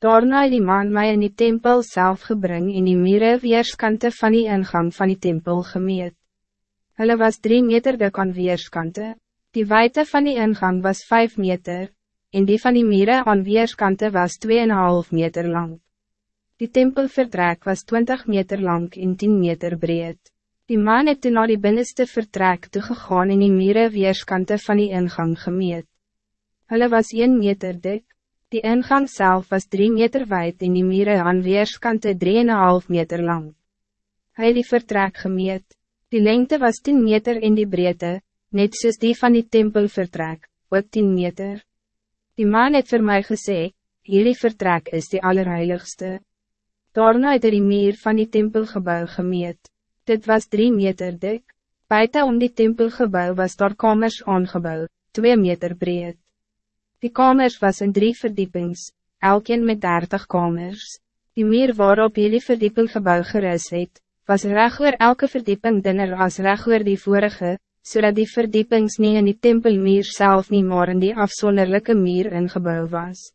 Daarna het die man mij in die tempel zelf gebring en die mire weerskante van die ingang van die tempel gemeet. Hulle was drie meter dik aan weerskante. Die wijdte van die ingang was vijf meter, en die van die mire aan weerskante was 2,5 meter lang. Die tempelvertrek was 20 meter lang en 10 meter breed. Die man het toen naar die binnenste vertrek toegegaan en die mire weerskante van die ingang gemeet. Hulle was 1 meter dik, die ingang zelf was 3 meter wijd en die mire aan weerskante 3,5 meter lang. Hij het die vertrek gemeet, die lengte was 10 meter in die breedte, net soos die van die tempelvertrek, ook 10 meter. Die man het voor mij gezegd, hierdie vertrek is die allerheiligste. Daarna het er die meer van die tempelgebouw gemeet. Dit was drie meter dik. Buiten om die tempelgebouw was daar kamers aangebouw, twee meter breed. Die kamers was in drie verdiepings, elkeen met dertig kamers. Die meer waarop jullie verdiepinggebouw gereis het, was recht oor elke verdieping dinner als recht oor die vorige, zodat die verdiepings niet in die tempelmeer zelf niet maar in die afzonderlijke meer ingebouw was.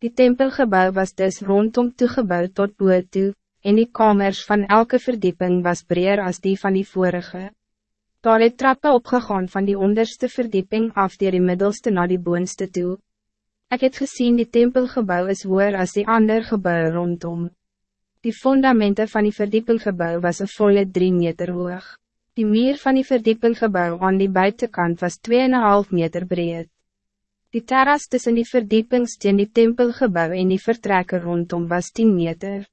Die tempelgebouw was dus rondom toegebouwd tot boe toe, en die kamers van elke verdieping was breer als die van die vorige. Daar het trappe opgegaan van die onderste verdieping af dier die middelste naar die boonste toe. Ik het gezien die tempelgebouw is hoer als die ander gebouw rondom. Die fundamenten van die verdiepinggebouw was een volle drie meter hoog. Die meer van die verdiepinggebouw aan die buitenkant was 2,5 meter breed. Die terras tussen die verdiepings teen die tempelgebouw en die vertrekker rondom was 10 meter.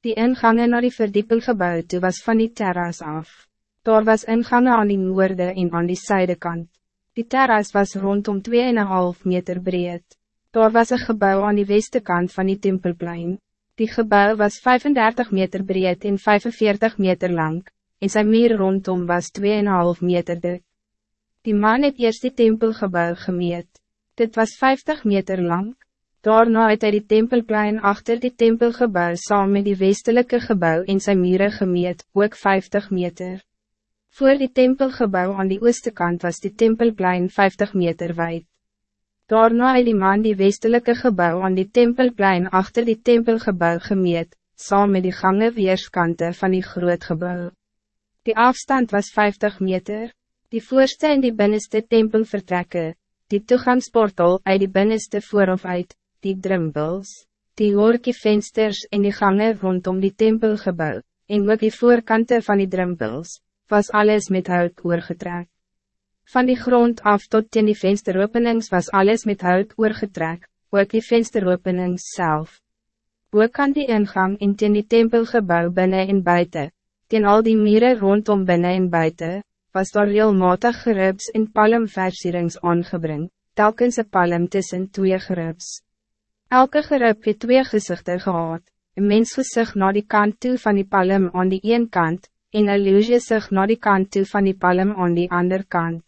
Die ingangen naar die verdiepinggebouw toe was van die terras af. Daar was ingangen aan die noorde en aan die zuidekant. Die terras was rondom 2,5 meter breed. Daar was een gebouw aan die westekant van die tempelplein. Die gebouw was 35 meter breed en 45 meter lang, en zijn meer rondom was 2,5 meter dik. Die man het eerst die tempelgebouw gemeet. Dit was 50 meter lang. Daarna het hy die tempelplein achter die tempelgebouw saam met die westelijke gebouw in zijn mieren gemeet, ook 50 meter. Voor die tempelgebouw aan die ooste kant was die tempelplein 50 meter wijd. Daarna het die man die westelijke gebouw aan die tempelplein achter die tempelgebouw gemeet, saam met die gange weerskante van die groot gebouw. Die afstand was 50 meter. Die voorste en die binnenste tempel vertrekken, die toegangsportal uit die binnenste voor of uit, die drimbels, die hoorkie vensters en die gangen rondom die tempelgebouw, en ook die voorkante van die drimbels, was alles met hout oorgetrek. Van die grond af tot teen die vensteropenings was alles met hout oorgetrek, ook die vensteropenings zelf. Ook kan die ingang in teen die tempelgebouw binnen en buiten, teen al die mieren rondom binnen en buiten, was daar regelmatig geribs en palmversierings aangebring, telkens een palm tussen twee geribs. Elke gerib het twee gezichten gehad, een mens gezicht naar die kant toe van die palm aan die een kant, en een luge zich naar die kant toe van die palm aan die ander kant.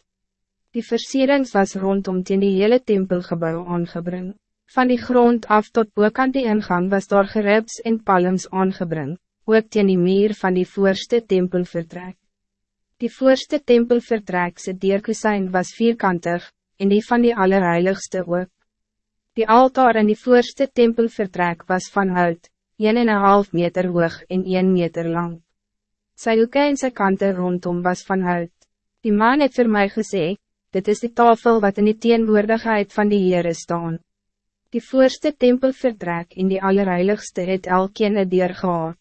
Die versierings was rondom teen die hele tempelgebouw aangebring. Van die grond af tot boekant die ingang was daar geribs en palms aangebring, ook teen die meer van die voorste tempel vertrek. Die voorste tempelvertrekse deerkusijn was vierkantig, en die van die allerheiligste ook. Die altaar in die voorste tempelvertrek was van hout, 1,5 meter hoog en 1 meter lang. Sy hoeke en sy kante rondom was van hout. Die man het voor mij gesê, dit is die tafel wat in die teenwoordigheid van die Heere staan. Die voorste tempelvertrek in die allerheiligste het elkeen een dier gehad.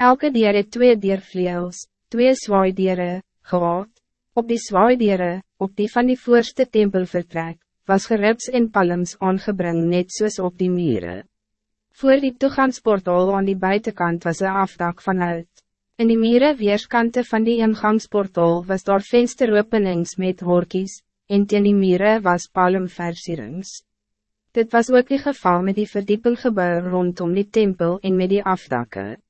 Elke dier het twee diervleels, twee zwaaidieren, gehad. Op die zwaaidere, op die van die voorste tempelvertrek, was geribs en palms aangebring net soos op die mieren. Voor die toegangsportal aan die buitenkant was een afdak vanuit. In die mieren weerskante van die ingangsportal was daar vensteropenings met horkies, en teen die mieren was palmversierings. Dit was ook die geval met die verdiepinggebouw rondom die tempel en met die afdakken.